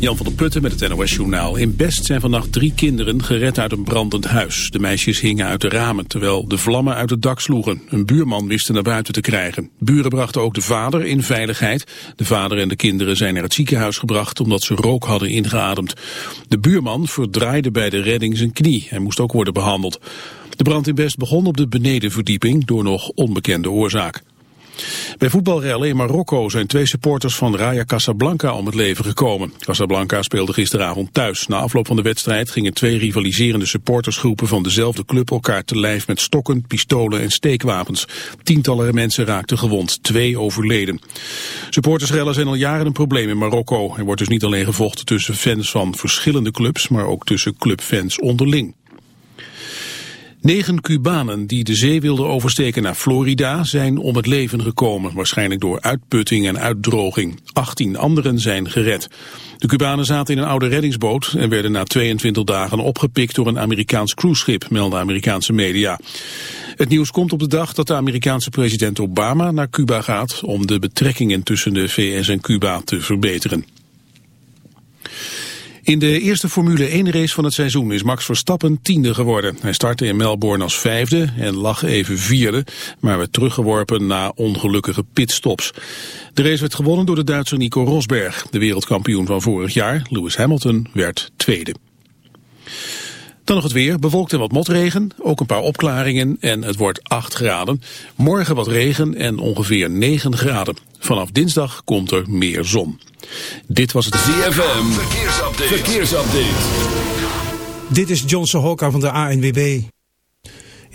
Jan van der Putten met het NOS-journaal. In Best zijn vannacht drie kinderen gered uit een brandend huis. De meisjes hingen uit de ramen, terwijl de vlammen uit het dak sloegen. Een buurman wist naar buiten te krijgen. Buren brachten ook de vader in veiligheid. De vader en de kinderen zijn naar het ziekenhuis gebracht... omdat ze rook hadden ingeademd. De buurman verdraaide bij de redding zijn knie. Hij moest ook worden behandeld. De brand in Best begon op de benedenverdieping... door nog onbekende oorzaak. Bij voetbalrellen in Marokko zijn twee supporters van Raya Casablanca om het leven gekomen. Casablanca speelde gisteravond thuis. Na afloop van de wedstrijd gingen twee rivaliserende supportersgroepen van dezelfde club elkaar te lijf met stokken, pistolen en steekwapens. Tientallen mensen raakten gewond, twee overleden. Supportersrellen zijn al jaren een probleem in Marokko. Er wordt dus niet alleen gevochten tussen fans van verschillende clubs, maar ook tussen clubfans onderling. Negen Cubanen die de zee wilden oversteken naar Florida zijn om het leven gekomen, waarschijnlijk door uitputting en uitdroging. 18 anderen zijn gered. De Cubanen zaten in een oude reddingsboot en werden na 22 dagen opgepikt door een Amerikaans cruiseschip, melden Amerikaanse media. Het nieuws komt op de dag dat de Amerikaanse president Obama naar Cuba gaat om de betrekkingen tussen de VS en Cuba te verbeteren. In de eerste Formule 1 race van het seizoen is Max Verstappen tiende geworden. Hij startte in Melbourne als vijfde en lag even vierde, maar werd teruggeworpen na ongelukkige pitstops. De race werd gewonnen door de Duitser Nico Rosberg. De wereldkampioen van vorig jaar, Lewis Hamilton, werd tweede. Dan nog het weer, bewolkt en wat motregen, ook een paar opklaringen en het wordt 8 graden. Morgen wat regen en ongeveer 9 graden. Vanaf dinsdag komt er meer zon. Dit was het ZFM, verkeersupdate. verkeersupdate. Dit is John Sohoka van de ANWB.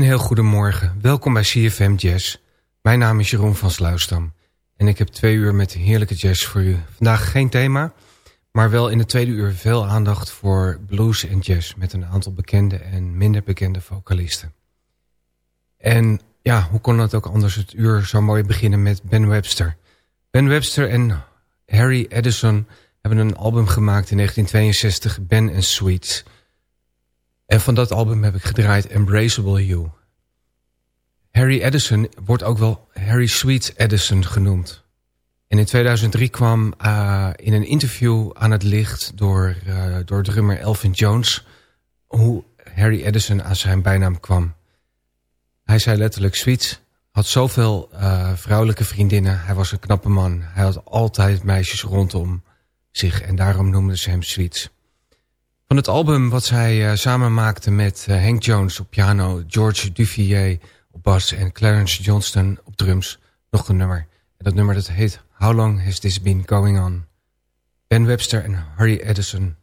Een heel goedemorgen. Welkom bij CFM Jazz. Mijn naam is Jeroen van Sluisdam. En ik heb twee uur met heerlijke jazz voor u. Vandaag geen thema, maar wel in de tweede uur veel aandacht voor blues en jazz... met een aantal bekende en minder bekende vocalisten. En ja, hoe kon het ook anders het uur zo mooi beginnen met Ben Webster. Ben Webster en Harry Edison hebben een album gemaakt in 1962, Ben and Sweets... En van dat album heb ik gedraaid Embraceable You. Harry Edison wordt ook wel Harry Sweet Edison genoemd. En in 2003 kwam uh, in een interview aan het licht door, uh, door drummer Elvin Jones... hoe Harry Edison aan zijn bijnaam kwam. Hij zei letterlijk, Sweet had zoveel uh, vrouwelijke vriendinnen. Hij was een knappe man. Hij had altijd meisjes rondom zich en daarom noemden ze hem Sweets. Van het album wat zij uh, samen maakte met uh, Hank Jones op piano... George Duvier op bas en Clarence Johnston op drums... nog een nummer. En dat nummer dat heet How Long Has This Been Going On? Ben Webster en Harry Edison...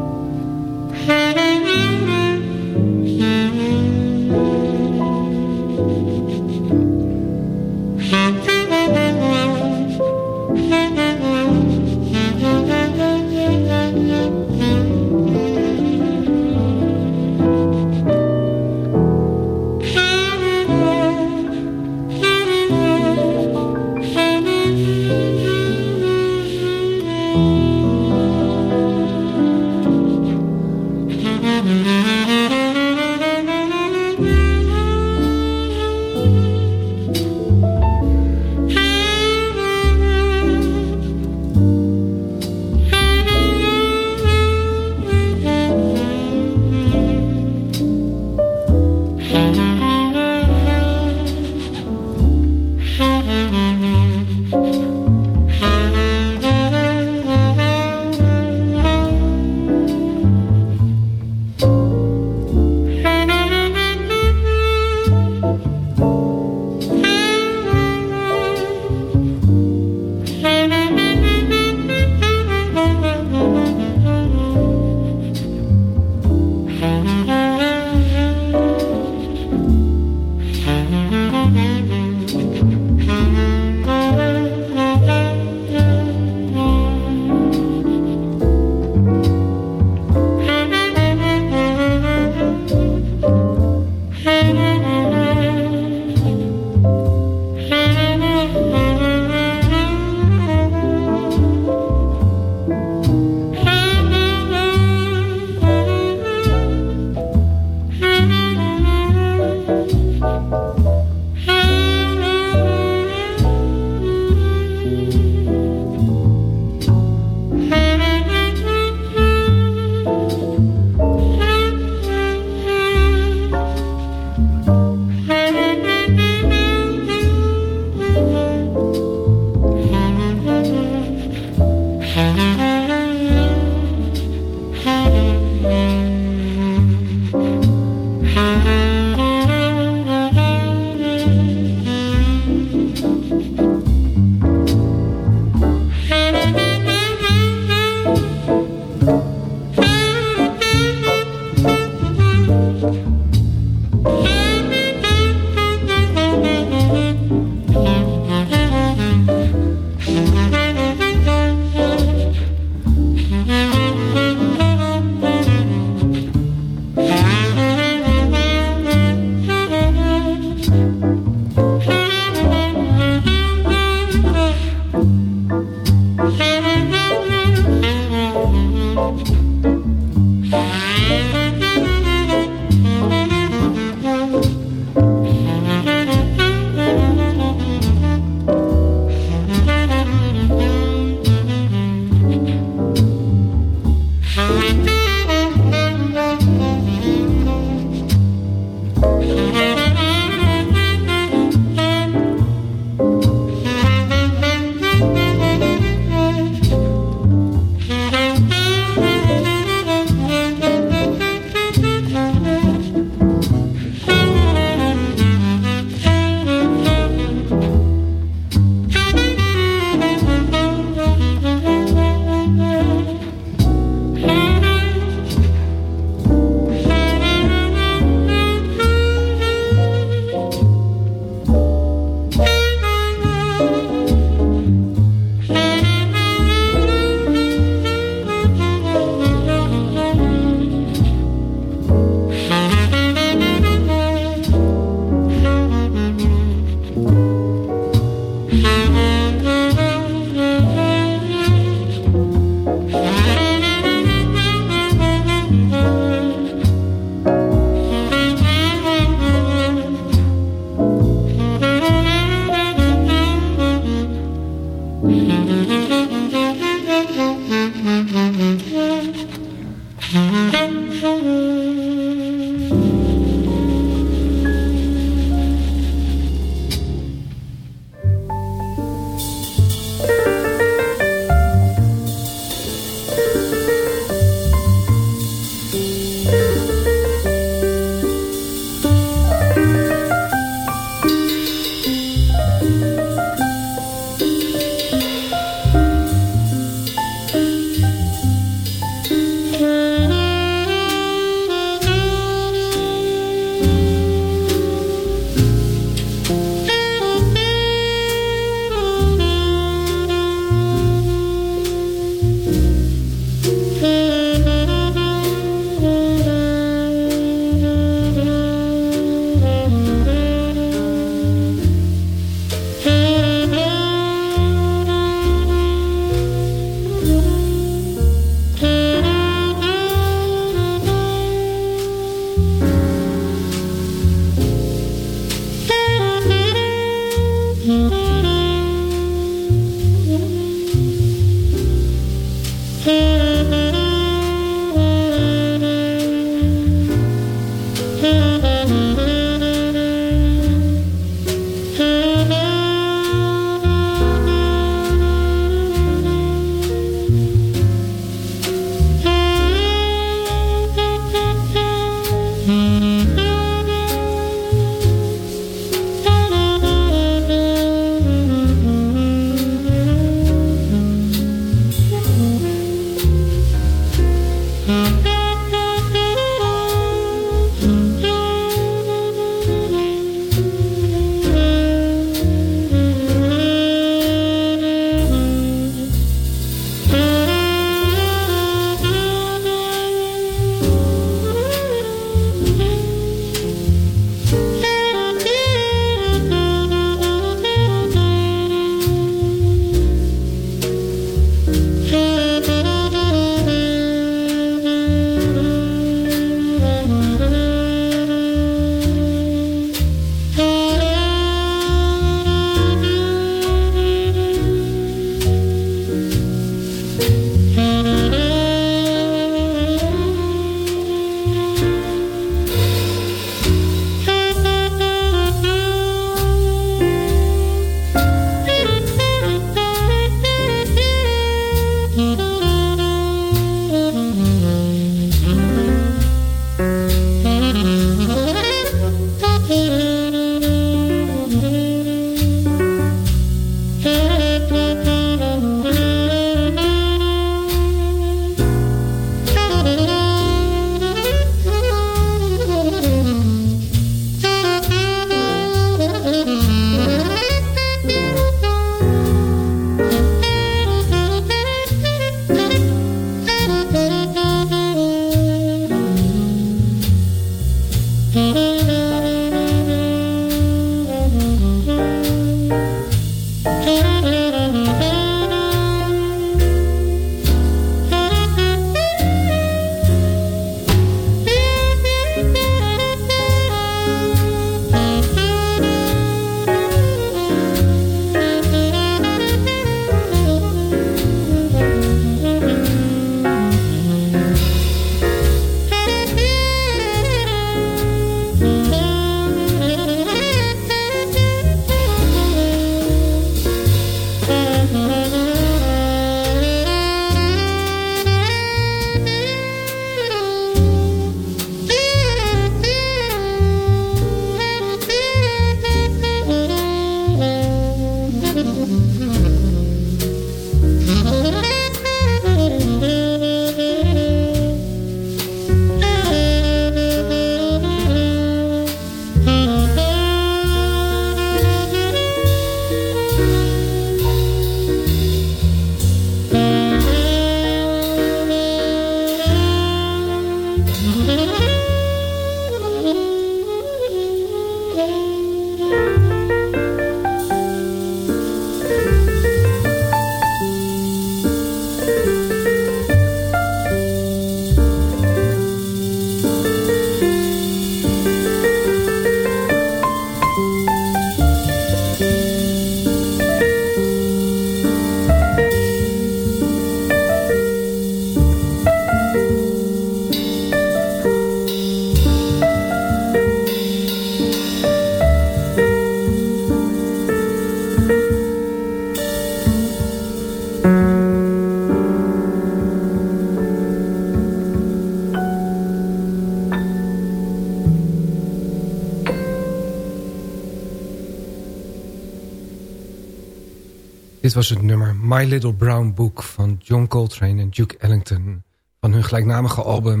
Was het nummer My Little Brown Book van John Coltrane en Duke Ellington... van hun gelijknamige album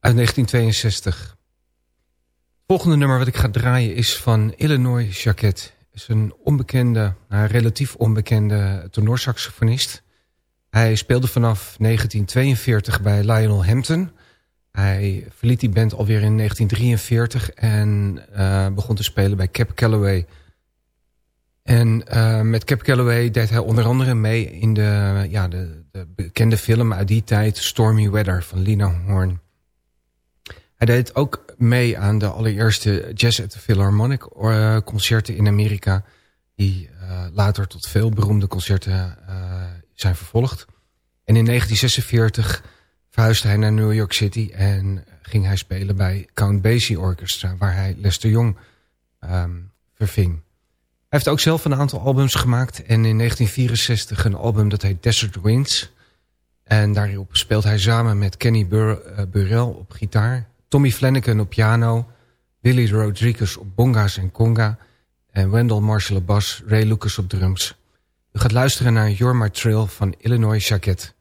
uit 1962. Het volgende nummer wat ik ga draaien is van Illinois Jacquet. is een onbekende, nou, relatief onbekende tenorsaxofonist. Hij speelde vanaf 1942 bij Lionel Hampton... Hij verliet die band alweer in 1943 en uh, begon te spelen bij Cap Calloway en uh, met Cap Calloway deed hij onder andere mee in de, ja, de, de, bekende film uit die tijd... Stormy Weather van Lina Horn. Hij deed ook mee aan de allereerste Jazz at the Philharmonic uh, concerten in Amerika... die uh, later tot veel beroemde concerten zijn vervolgd. En in 1946 verhuisde hij naar New York City... en ging hij spelen bij Count Basie Orchestra... waar hij Lester Young um, verving heeft ook zelf een aantal albums gemaakt. En in 1964 een album dat heet Desert Winds. En daarop speelt hij samen met Kenny uh, Burrell op gitaar. Tommy Flanagan op piano. Willie Rodriguez op bonga's en conga. En Wendell Marshall op bas. Ray Lucas op drums. U gaat luisteren naar You're My Trail van Illinois Jacquet.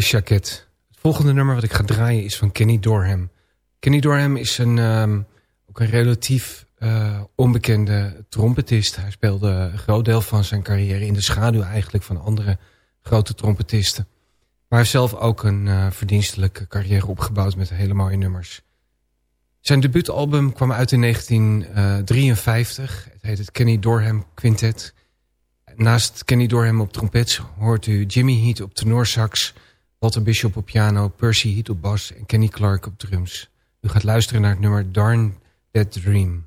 Jacket. Het volgende nummer wat ik ga draaien is van Kenny Dorham. Kenny Dorham is een, um, ook een relatief uh, onbekende trompetist. Hij speelde een groot deel van zijn carrière in de schaduw eigenlijk van andere grote trompetisten. Maar hij heeft zelf ook een uh, verdienstelijke carrière opgebouwd met hele mooie nummers. Zijn debuutalbum kwam uit in 1953. Het heet het Kenny Dorham Quintet. Naast Kenny Dorham op trompet hoort u Jimmy Heat op tenorsax... Walter Bishop op piano, Percy Heat op bas en Kenny Clark op drums. U gaat luisteren naar het nummer Darn That Dream.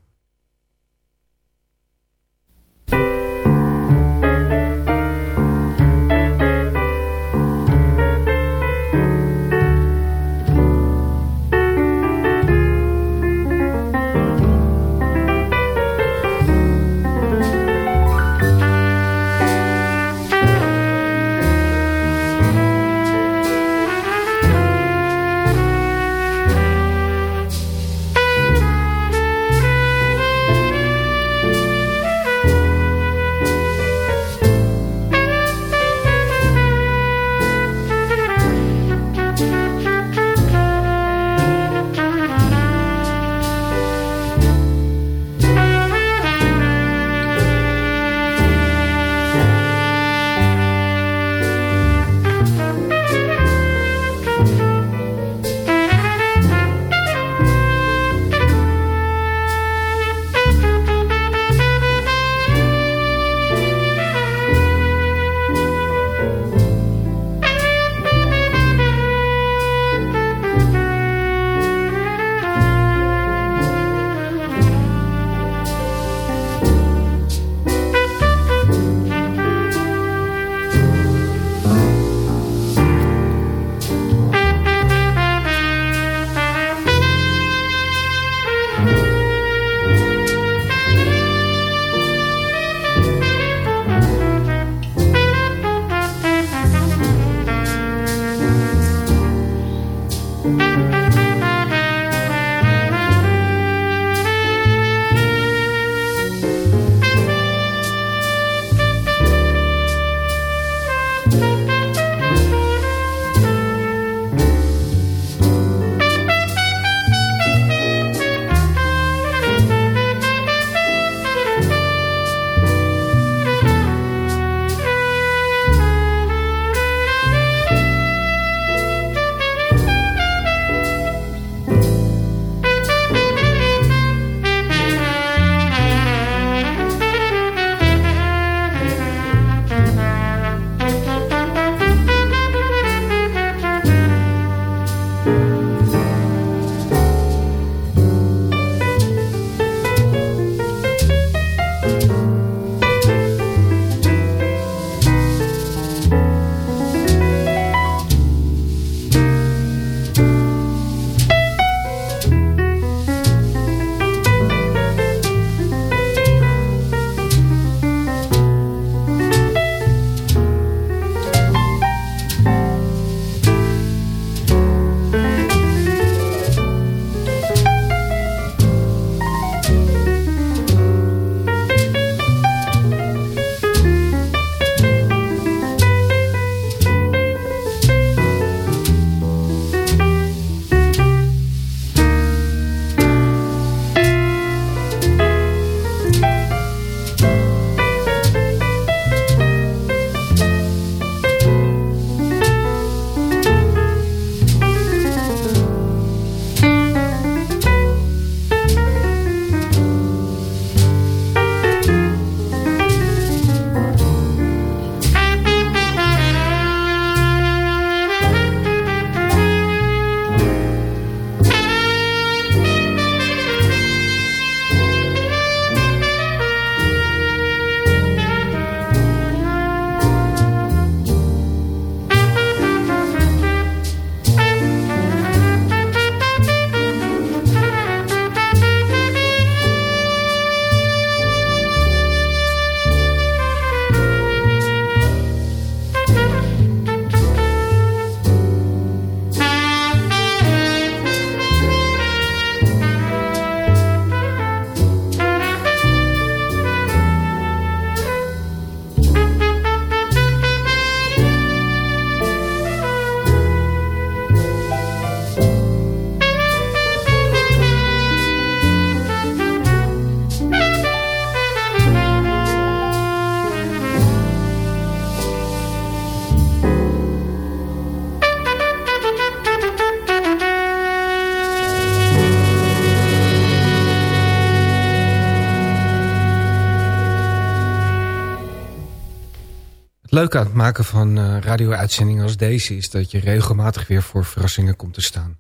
Leuke aan het maken van uh, radio-uitzendingen als deze... is dat je regelmatig weer voor verrassingen komt te staan.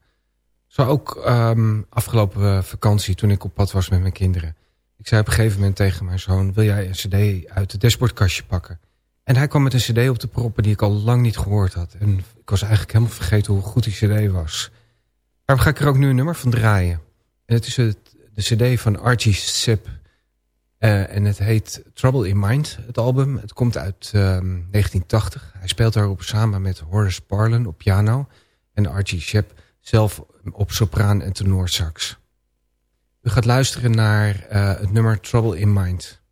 Zo ook um, afgelopen vakantie toen ik op pad was met mijn kinderen. Ik zei op een gegeven moment tegen mijn zoon... wil jij een cd uit het dashboardkastje pakken? En hij kwam met een cd op de proppen die ik al lang niet gehoord had. En ik was eigenlijk helemaal vergeten hoe goed die cd was. Daarom ga ik er ook nu een nummer van draaien. En het is het, de cd van Archie Sip... Uh, en het heet Trouble in Mind, het album. Het komt uit um, 1980. Hij speelt daarop samen met Horace Parlan op piano... en Archie Shep zelf op sopraan en tenorsax. U gaat luisteren naar uh, het nummer Trouble in Mind...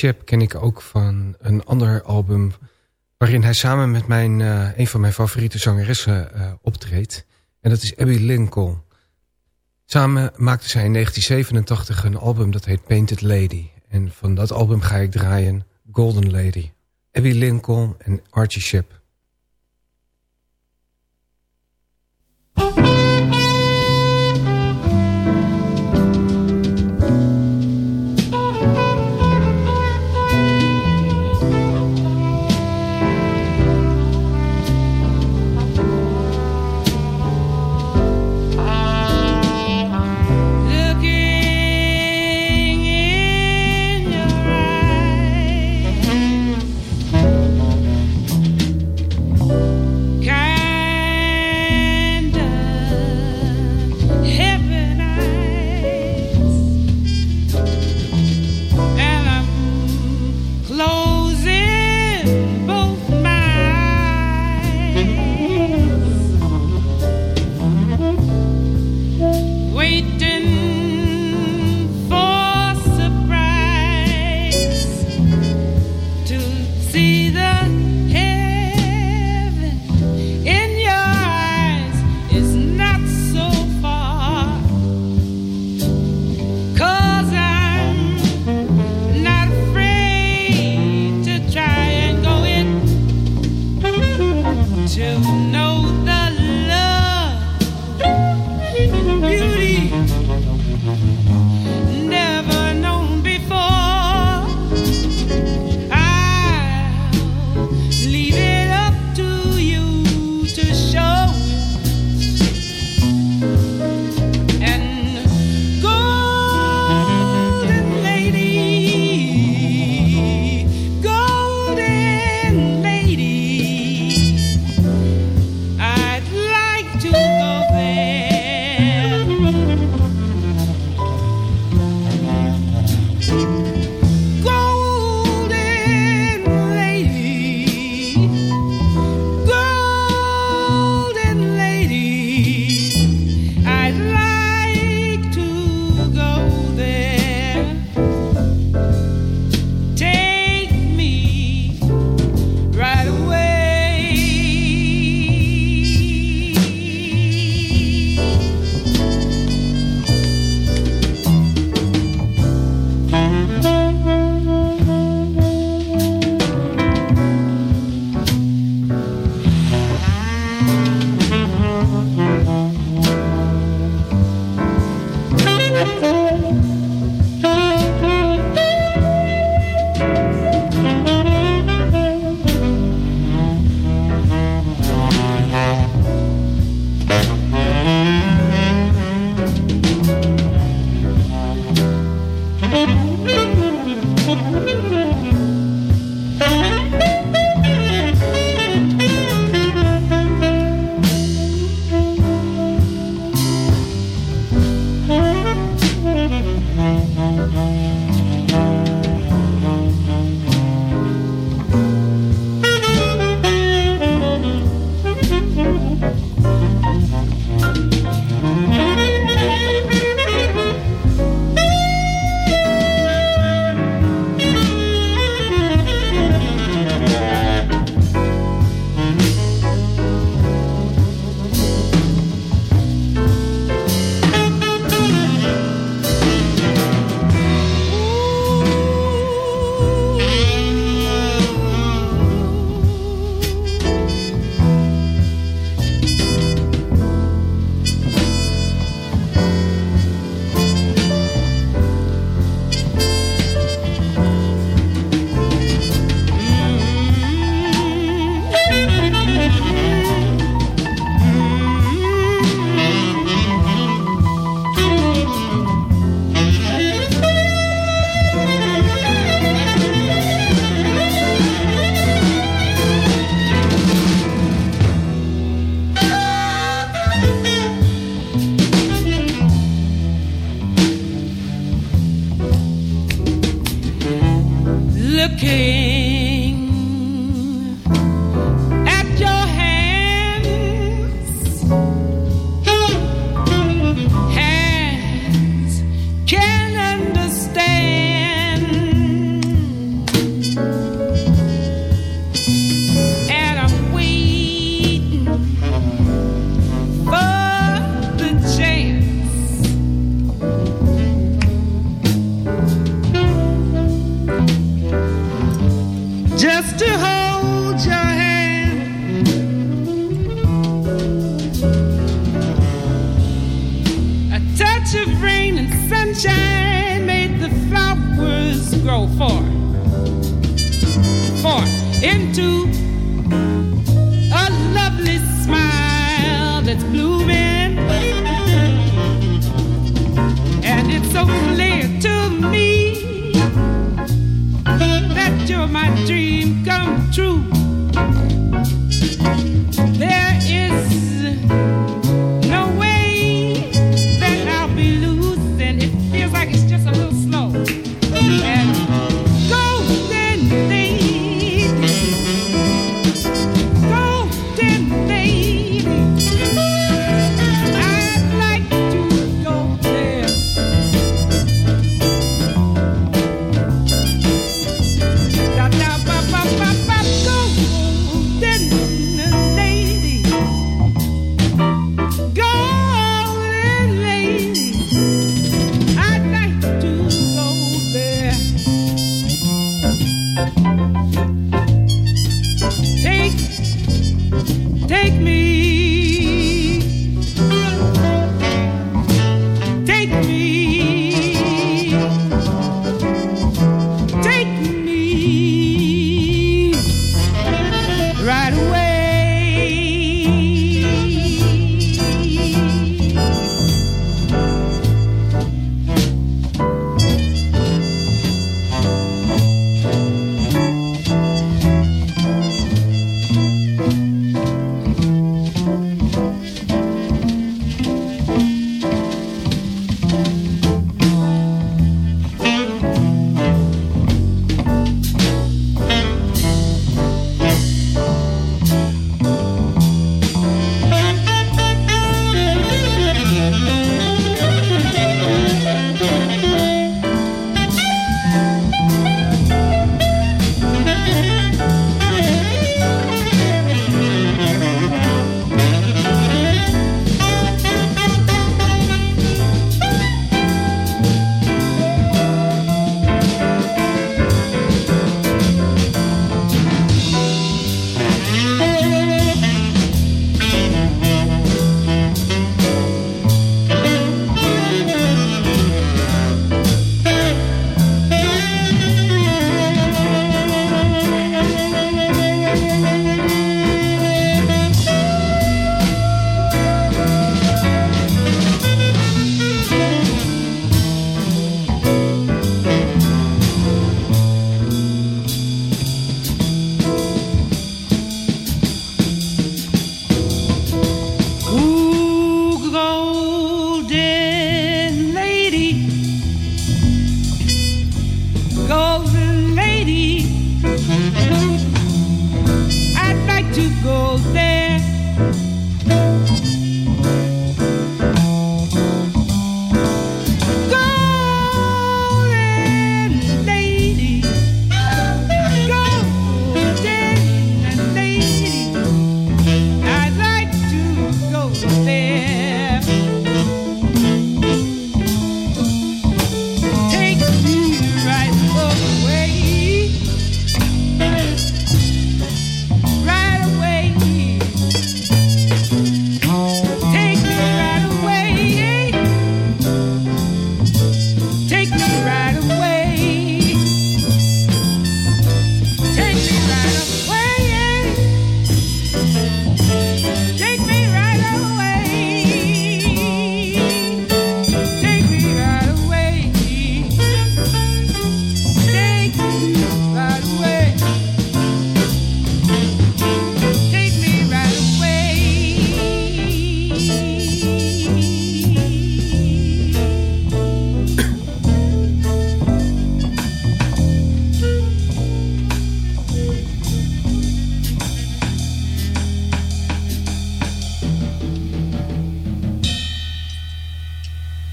Shep ken ik ook van een ander album... waarin hij samen met mijn, uh, een van mijn favoriete zangeressen uh, optreedt. En dat is Abby Lincoln. Samen maakten zij in 1987 een album dat heet Painted Lady. En van dat album ga ik draaien Golden Lady. Abby Lincoln en Archie Shep.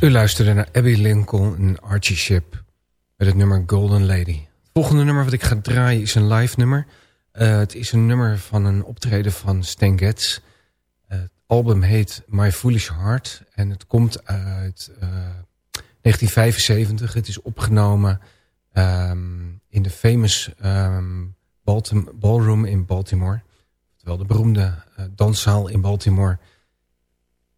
U luisterde naar Abby Lincoln en Archie Ship met het nummer Golden Lady. Het volgende nummer wat ik ga draaien is een live nummer. Uh, het is een nummer van een optreden van Stan Getz. Uh, het album heet My Foolish Heart en het komt uit uh, 1975. Het is opgenomen um, in de famous um, Ballroom in Baltimore. Terwijl de beroemde danszaal in Baltimore...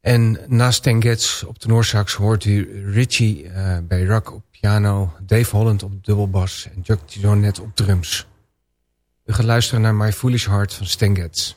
En naast Stan op de Noorsax hoort u Richie uh, bij rock op piano... Dave Holland op dubbelbas en Chuck Jonet op drums. U gaat luisteren naar My Foolish Heart van Stan Getz.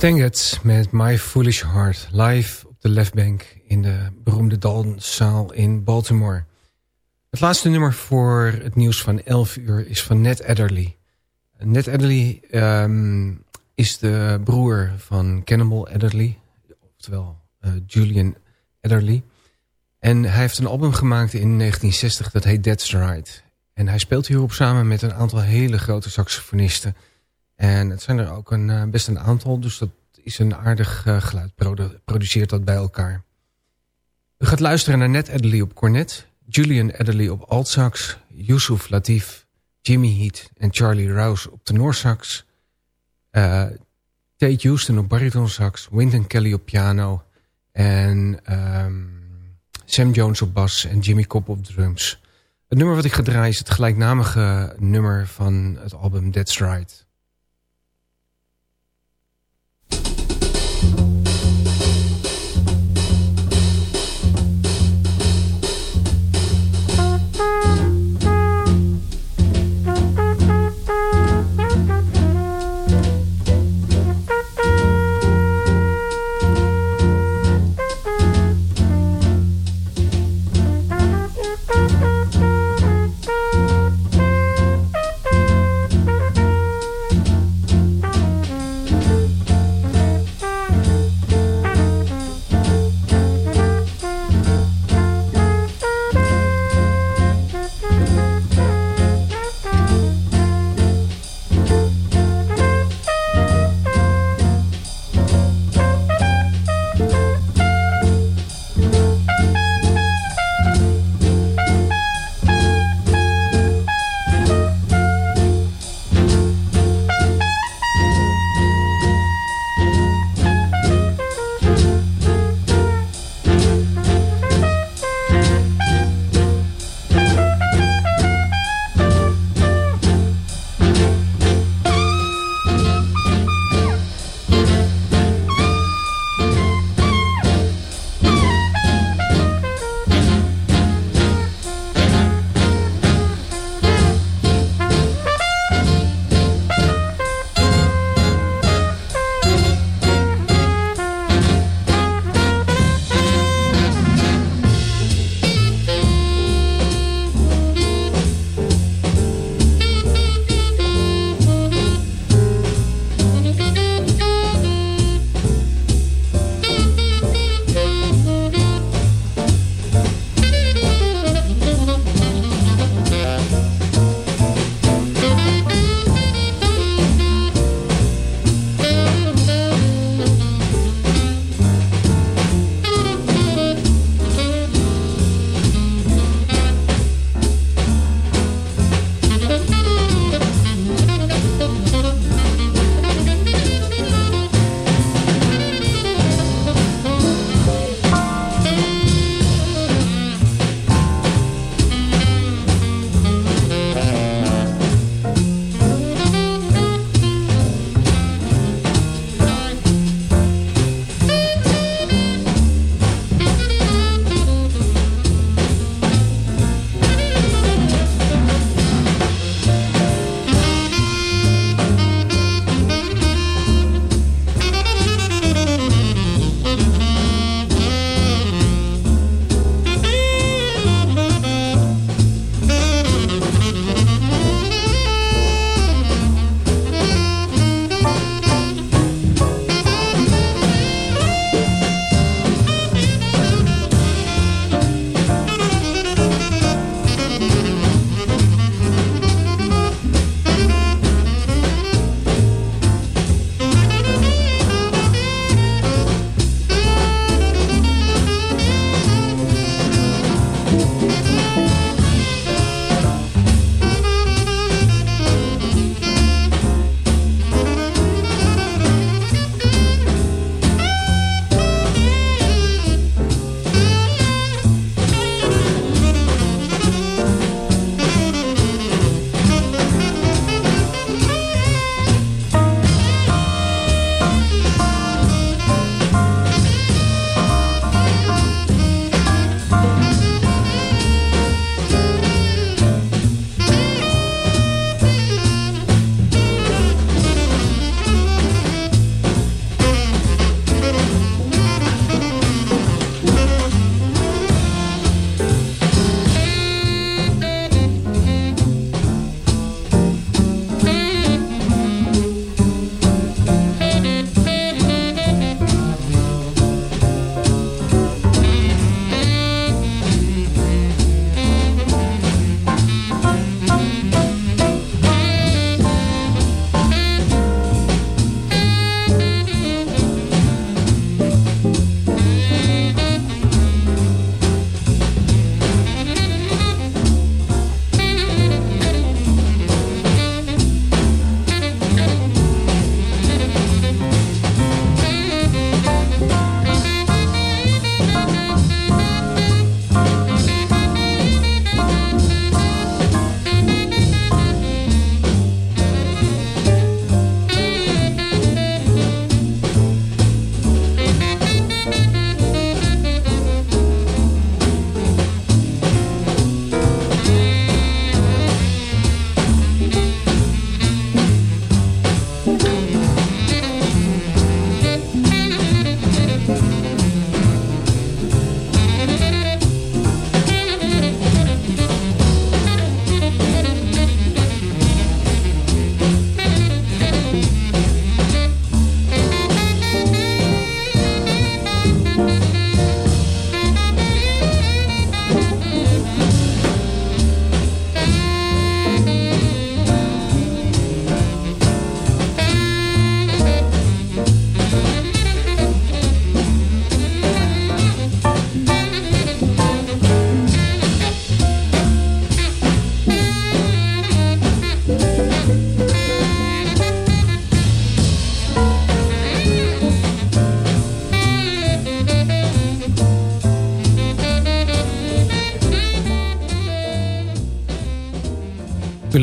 Stanget met My Foolish Heart live op de left bank in de beroemde Daltonzaal in Baltimore. Het laatste nummer voor het nieuws van 11 uur is van Ned Adderley. Ned Adderley um, is de broer van Cannibal Adderley, oftewel uh, Julian Adderley. En hij heeft een album gemaakt in 1960 dat heet That's Right. En hij speelt hierop samen met een aantal hele grote saxofonisten... En het zijn er ook een, eh, best een aantal, dus dat is een aardig uh, geluid, produceert dat bij elkaar. U gaat luisteren naar Ned Adderley op cornet, Julian Adderley op altsax, Yusuf Latif, Jimmy Heat en Charlie Rouse op tenorsax, uh, Tate Houston op baritonsax, Wynton Kelly op piano en um, Sam Jones op bas en Jimmy Cobb op drums. Het nummer wat ik ga draaien is het gelijknamige nummer van het album That's Right.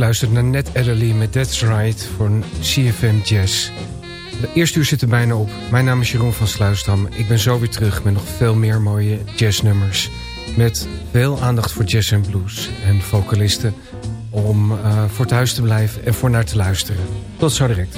Luistert naar Net Adderley met That's Right voor CFM Jazz. De eerste uur zit er bijna op. Mijn naam is Jeroen van Sluisdam. Ik ben zo weer terug met nog veel meer mooie jazznummers. Met veel aandacht voor jazz en blues en vocalisten... om uh, voor thuis te blijven en voor naar te luisteren. Tot zo direct.